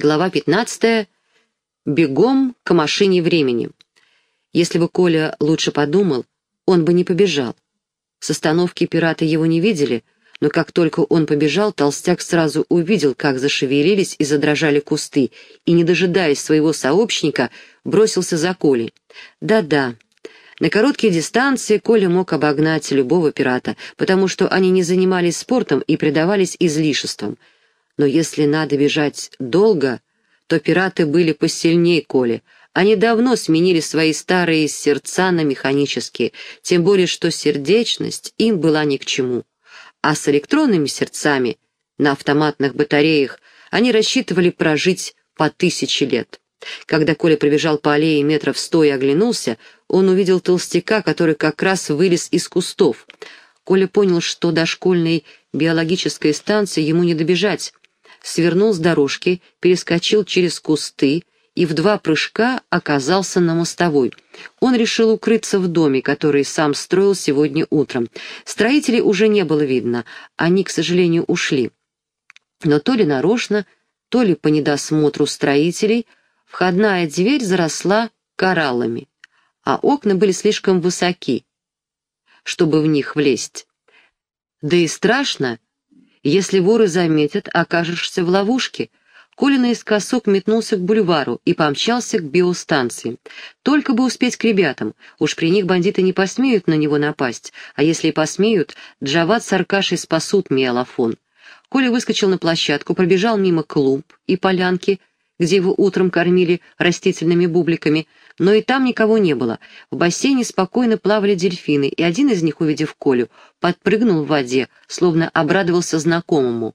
Глава 15. Бегом к машине времени. Если бы Коля лучше подумал, он бы не побежал. С остановки пираты его не видели, но как только он побежал, толстяк сразу увидел, как зашевелились и задрожали кусты, и, не дожидаясь своего сообщника, бросился за Колей. Да-да, на короткие дистанции Коля мог обогнать любого пирата, потому что они не занимались спортом и предавались излишествам — но если надо бежать долго, то пираты были посильнее Коли. Они давно сменили свои старые сердца на механические, тем более что сердечность им была ни к чему. А с электронными сердцами на автоматных батареях они рассчитывали прожить по тысяче лет. Когда Коля пробежал по аллее метров сто и оглянулся, он увидел толстяка, который как раз вылез из кустов. Коля понял, что до школьной биологической станции ему не добежать, свернул с дорожки, перескочил через кусты и в два прыжка оказался на мостовой. Он решил укрыться в доме, который сам строил сегодня утром. Строителей уже не было видно, они, к сожалению, ушли. Но то ли нарочно, то ли по недосмотру строителей, входная дверь заросла кораллами, а окна были слишком высоки, чтобы в них влезть. Да и страшно, если воры заметят, окажешься в ловушке. Коля наискосок метнулся к бульвару и помчался к биостанции. Только бы успеть к ребятам, уж при них бандиты не посмеют на него напасть, а если и посмеют, Джават с Аркашей спасут Миалафон. Коля выскочил на площадку, пробежал мимо клуб и полянки, где его утром кормили растительными бубликами, но и там никого не было. В бассейне спокойно плавали дельфины, и один из них, увидев Колю, подпрыгнул в воде, словно обрадовался знакомому.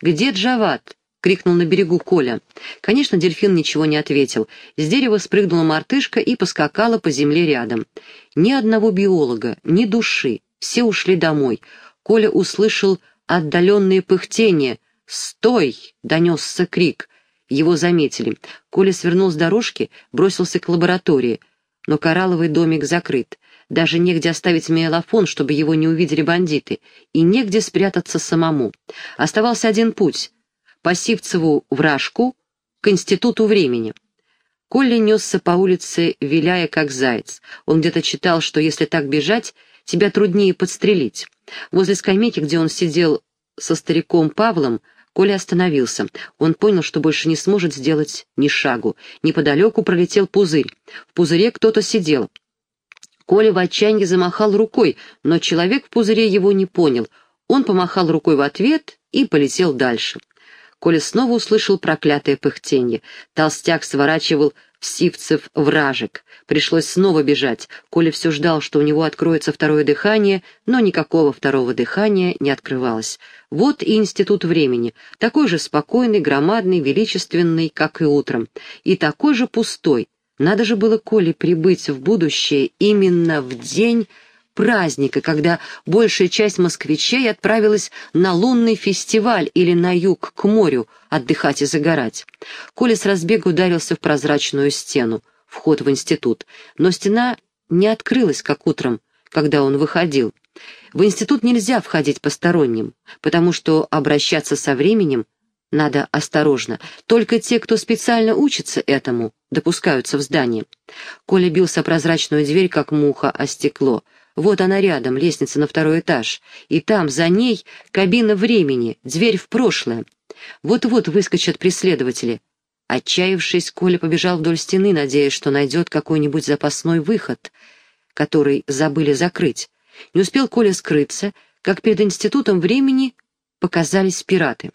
«Где Джават?» — крикнул на берегу Коля. Конечно, дельфин ничего не ответил. С дерева спрыгнула мартышка и поскакала по земле рядом. Ни одного биолога, ни души. Все ушли домой. Коля услышал отдаленные пыхтения. «Стой!» — донесся крик — его заметили. Коля свернул с дорожки, бросился к лаборатории. Но коралловый домик закрыт. Даже негде оставить миелофон, чтобы его не увидели бандиты. И негде спрятаться самому. Оставался один путь. По Сивцеву вражку к Институту времени. Коля несся по улице, виляя как заяц. Он где-то читал, что если так бежать, тебя труднее подстрелить. Возле скамейки, где он сидел со стариком Павлом, Коля остановился. Он понял, что больше не сможет сделать ни шагу. Неподалеку пролетел пузырь. В пузыре кто-то сидел. Коля в отчаянии замахал рукой, но человек в пузыре его не понял. Он помахал рукой в ответ и полетел дальше. Коля снова услышал проклятое пыхтенье. Толстяк сворачивал Сивцев вражек. Пришлось снова бежать. Коля все ждал, что у него откроется второе дыхание, но никакого второго дыхания не открывалось. Вот и институт времени, такой же спокойный, громадный, величественный, как и утром, и такой же пустой. Надо же было Коле прибыть в будущее именно в день праздника, когда большая часть москвичей отправилась на лунный фестиваль или на юг к морю отдыхать и загорать. Коля с разбега ударился в прозрачную стену, вход в институт, но стена не открылась, как утром, когда он выходил. В институт нельзя входить посторонним, потому что обращаться со временем надо осторожно. Только те, кто специально учится этому, допускаются в здание. Коля бился прозрачную дверь, как муха о стекло. Вот она рядом, лестница на второй этаж. И там, за ней, кабина времени, дверь в прошлое. Вот-вот выскочат преследователи. Отчаявшись, Коля побежал вдоль стены, надеясь, что найдет какой-нибудь запасной выход, который забыли закрыть. Не успел Коля скрыться, как перед институтом времени показались пираты.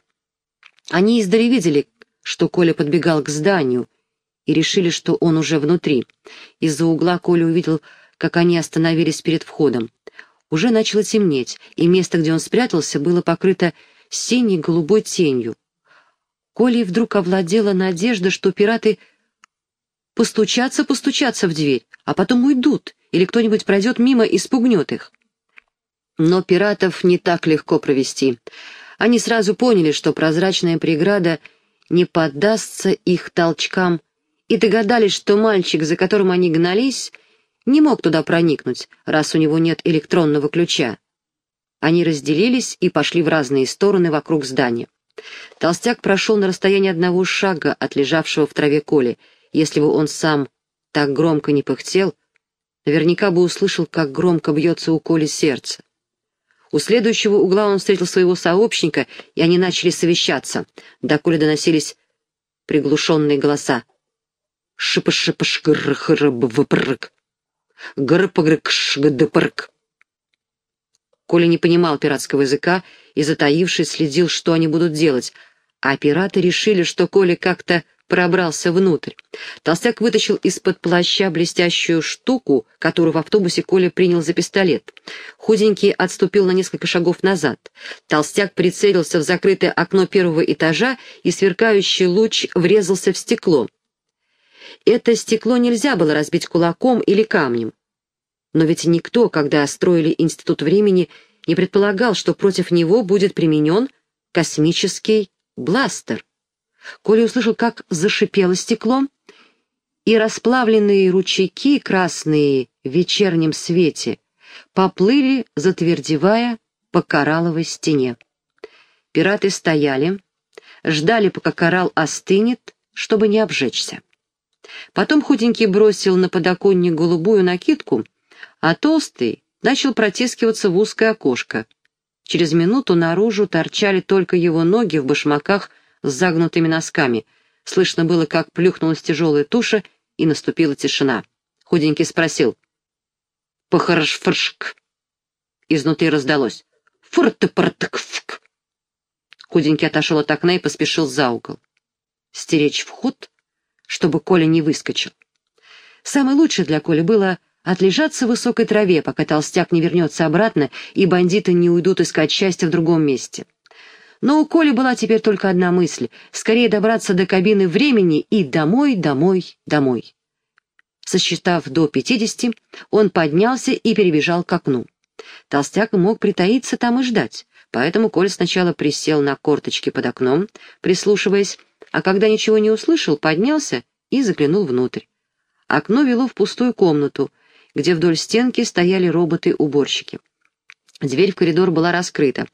Они издали видели, что Коля подбегал к зданию, и решили, что он уже внутри. Из-за угла Коля увидел как они остановились перед входом. Уже начало темнеть, и место, где он спрятался, было покрыто синей голубой тенью. Колей вдруг овладела надежда, что пираты постучатся, постучатся в дверь, а потом уйдут, или кто-нибудь пройдет мимо и спугнет их. Но пиратов не так легко провести. Они сразу поняли, что прозрачная преграда не поддастся их толчкам, и догадались, что мальчик, за которым они гнались, не мог туда проникнуть, раз у него нет электронного ключа. Они разделились и пошли в разные стороны вокруг здания. Толстяк прошел на расстоянии одного шага от лежавшего в траве Коли. Если бы он сам так громко не пыхтел, наверняка бы услышал, как громко бьется у Коли сердце. У следующего угла он встретил своего сообщника, и они начали совещаться. До Коли доносились приглушенные голоса. шипа-шипа-ш гр-хр-б-в-прк, гр-пгр-кш-гд-прк. Коля не понимал пиратского языка и, затаившись, следил, что они будут делать, а пираты решили, что Коля как-то пробрался внутрь. Толстяк вытащил из-под плаща блестящую штуку, которую в автобусе Коля принял за пистолет. Худенький отступил на несколько шагов назад. Толстяк прицелился в закрытое окно первого этажа, и сверкающий луч врезался в стекло. Это стекло нельзя было разбить кулаком или камнем. Но ведь никто, когда строили Институт времени, не предполагал, что против него будет применен космический бластер. Коля услышал, как зашипело стекло, и расплавленные ручейки, красные в вечернем свете, поплыли, затвердевая по коралловой стене. Пираты стояли, ждали, пока коралл остынет, чтобы не обжечься. Потом худенький бросил на подоконник голубую накидку, а толстый начал протискиваться в узкое окошко. Через минуту наружу торчали только его ноги в башмаках с загнутыми носками. Слышно было, как плюхнулась тяжелая туша, и наступила тишина. Худенький спросил. «Похорш-фршк». Изнутри раздалось. «Фурт-портк-фк». Худенький отошел от окна и поспешил за угол. Стеречь вход, чтобы Коля не выскочил. Самое лучшее для Коли было отлежаться в высокой траве, пока толстяк не вернется обратно и бандиты не уйдут искать счастья в другом месте. Но у Коли была теперь только одна мысль — скорее добраться до кабины времени и домой, домой, домой. Сосчитав до пятидесяти, он поднялся и перебежал к окну. Толстяк мог притаиться там и ждать, поэтому Коля сначала присел на корточки под окном, прислушиваясь, а когда ничего не услышал, поднялся и заглянул внутрь. Окно вело в пустую комнату, где вдоль стенки стояли роботы-уборщики. Дверь в коридор была раскрыта.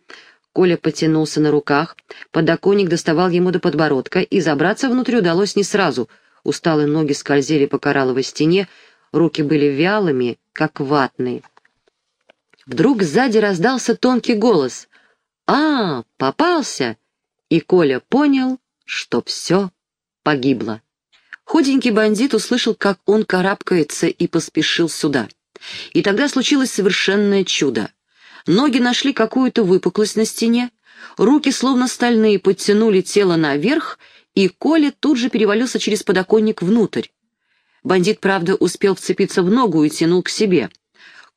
Коля потянулся на руках, подоконник доставал ему до подбородка, и забраться внутрь удалось не сразу. Усталые ноги скользили по коралловой стене, руки были вялыми, как ватные. Вдруг сзади раздался тонкий голос. «А, попался!» И Коля понял, что все погибло. Худенький бандит услышал, как он карабкается, и поспешил сюда. И тогда случилось совершенное чудо. Ноги нашли какую-то выпуклость на стене, руки, словно стальные, подтянули тело наверх, и Коля тут же перевалился через подоконник внутрь. Бандит, правда, успел вцепиться в ногу и тянул к себе.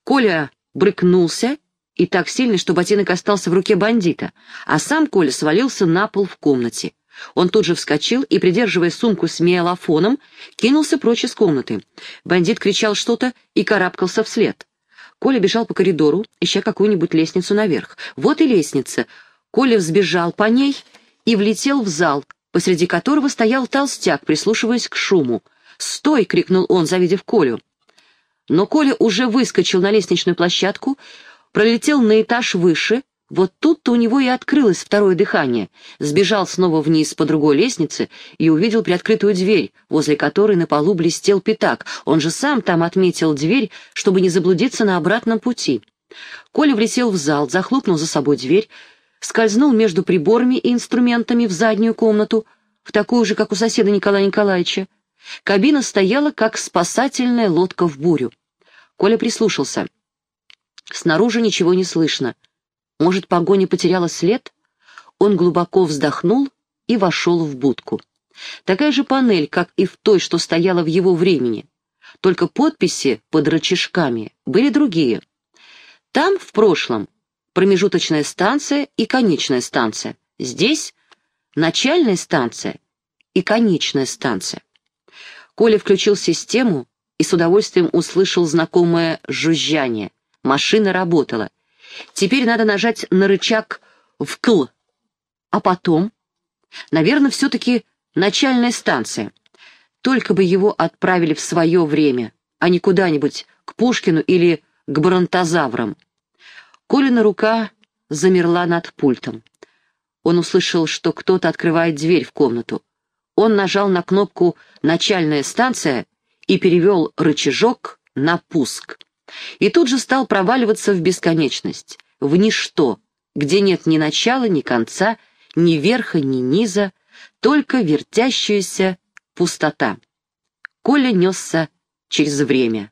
Коля брыкнулся, и так сильно, что ботинок остался в руке бандита, а сам Коля свалился на пол в комнате. Он тут же вскочил и, придерживая сумку с миелофоном, кинулся прочь из комнаты. Бандит кричал что-то и карабкался вслед. Коля бежал по коридору, ища какую-нибудь лестницу наверх. Вот и лестница. Коля взбежал по ней и влетел в зал, посреди которого стоял толстяк, прислушиваясь к шуму. «Стой!» — крикнул он, завидев Колю. Но Коля уже выскочил на лестничную площадку, пролетел на этаж выше вот тут-то у него и открылось второе дыхание. Сбежал снова вниз по другой лестнице и увидел приоткрытую дверь, возле которой на полу блестел пятак. Он же сам там отметил дверь, чтобы не заблудиться на обратном пути. Коля влетел в зал, захлопнул за собой дверь, скользнул между приборами и инструментами в заднюю комнату, в такую же, как у соседа Николая Николаевича. Кабина стояла, как спасательная лодка в бурю. Коля прислушался. Снаружи ничего не слышно. Может, погоня потеряла след? Он глубоко вздохнул и вошел в будку. Такая же панель, как и в той, что стояла в его времени. Только подписи под рычажками были другие. Там, в прошлом, промежуточная станция и конечная станция. Здесь начальная станция и конечная станция. Коля включил систему и с удовольствием услышал знакомое жужжание. Машина работала. Теперь надо нажать на рычаг «вкл». А потом? Наверное, все-таки начальная станция. Только бы его отправили в свое время, а не куда-нибудь к Пушкину или к бронтозаврам. Колина рука замерла над пультом. он услышал, что кто-то открывает дверь в комнату. Он нажал на кнопку «Начальная станция» и перевел рычажок на пуск. И тут же стал проваливаться в бесконечность, в ничто, где нет ни начала, ни конца, ни верха, ни низа, только вертящаяся пустота. Коля несся через время.